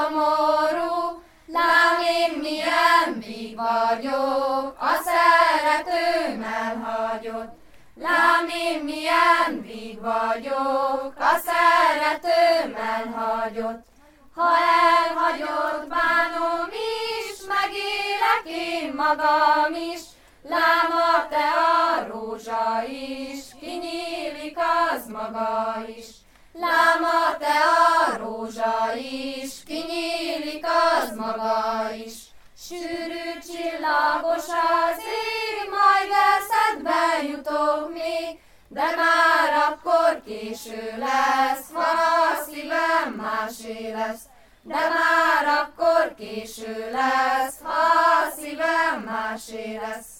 a moró, lám én milyen még vagyok, a szeretőm elhagyott. Lám én milyen vég vagyok, a szeretőm elhagyott. Ha elhagyott bánom is, megélek én magam is, Lám a te a rózsa is, kinyílik az maga is. Lám a te a maga is. Sűrű csillagos az ég, majd eszedbe jutok még, de már akkor késő lesz, ha a szívem másé lesz. De már akkor késő lesz, ha a szívem másé lesz.